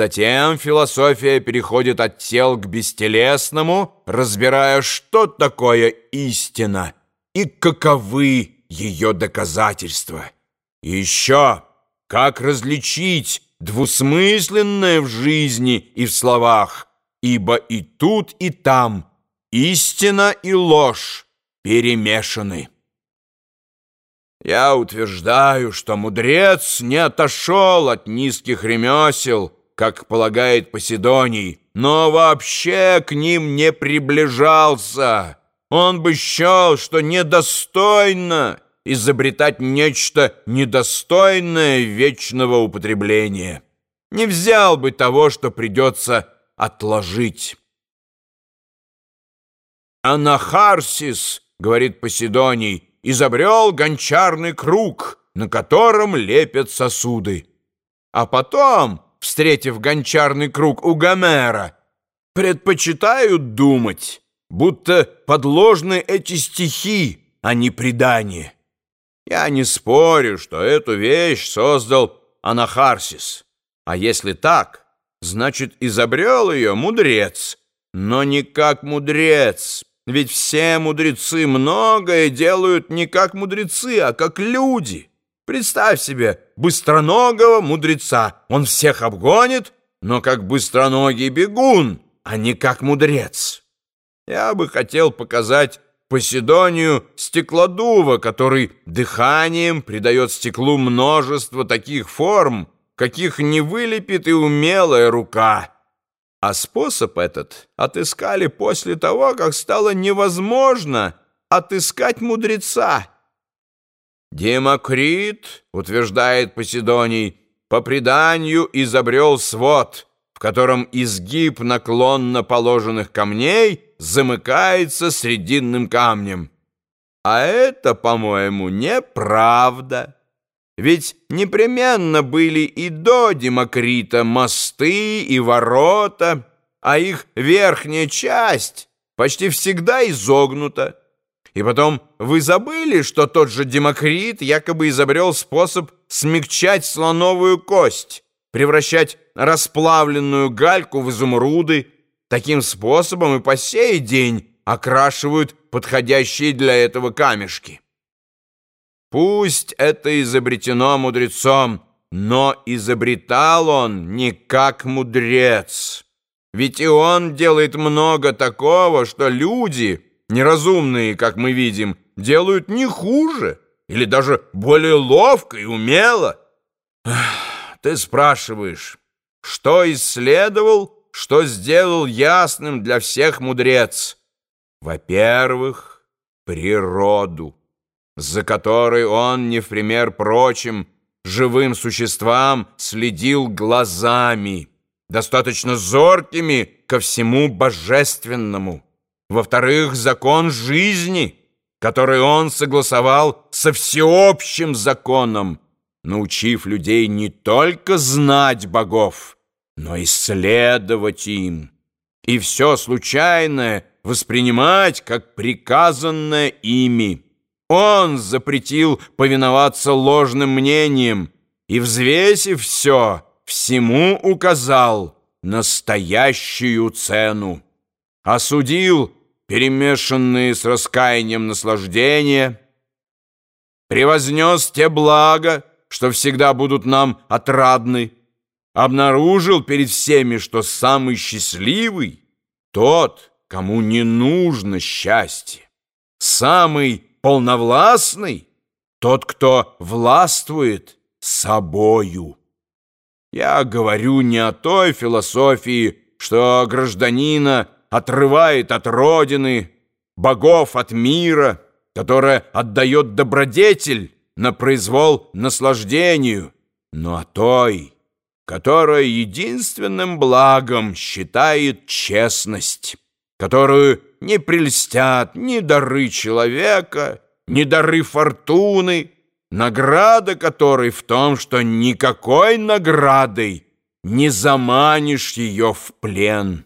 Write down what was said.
Затем философия переходит от тел к бестелесному, разбирая, что такое истина и каковы ее доказательства. Еще, как различить двусмысленное в жизни и в словах, ибо и тут, и там истина и ложь перемешаны. Я утверждаю, что мудрец не отошел от низких ремесел, как полагает Поседоний, но вообще к ним не приближался. Он бы счел, что недостойно изобретать нечто недостойное вечного употребления. Не взял бы того, что придется отложить. «Анахарсис, — говорит Поседоний, — изобрел гончарный круг, на котором лепят сосуды. А потом встретив гончарный круг у Гомера, предпочитают думать, будто подложны эти стихи, а не предания. Я не спорю, что эту вещь создал Анахарсис. А если так, значит, изобрел ее мудрец. Но не как мудрец, ведь все мудрецы многое делают не как мудрецы, а как люди. Представь себе быстроногого мудреца. Он всех обгонит, но как быстроногий бегун, а не как мудрец. Я бы хотел показать Поседонию стеклодува, который дыханием придает стеклу множество таких форм, каких не вылепит и умелая рука. А способ этот отыскали после того, как стало невозможно отыскать мудреца. Демокрит, утверждает Поседоний, по преданию изобрел свод, в котором изгиб наклонно положенных камней замыкается срединным камнем. А это, по-моему, неправда. Ведь непременно были и до Демокрита мосты и ворота, а их верхняя часть почти всегда изогнута. И потом, вы забыли, что тот же Демокрит якобы изобрел способ смягчать слоновую кость, превращать расплавленную гальку в изумруды. Таким способом и по сей день окрашивают подходящие для этого камешки. Пусть это изобретено мудрецом, но изобретал он не как мудрец. Ведь и он делает много такого, что люди неразумные, как мы видим, делают не хуже или даже более ловко и умело. Ты спрашиваешь, что исследовал, что сделал ясным для всех мудрец? Во-первых, природу, за которой он, не в пример прочим, живым существам следил глазами, достаточно зоркими ко всему божественному. Во-вторых, закон жизни, который он согласовал со всеобщим законом, научив людей не только знать богов, но исследовать им, и все случайное воспринимать как приказанное ими. Он запретил повиноваться ложным мнениям и, взвесив все, всему указал настоящую цену. Осудил перемешанные с раскаянием наслаждения, превознес те блага, что всегда будут нам отрадны, обнаружил перед всеми, что самый счастливый — тот, кому не нужно счастье, самый полновластный — тот, кто властвует собою. Я говорю не о той философии, что гражданина — отрывает от родины, богов от мира, которая отдает добродетель на произвол наслаждению, но о той, которая единственным благом считает честность, которую не прельстят ни дары человека, ни дары фортуны, награда которой в том, что никакой наградой не заманишь ее в плен».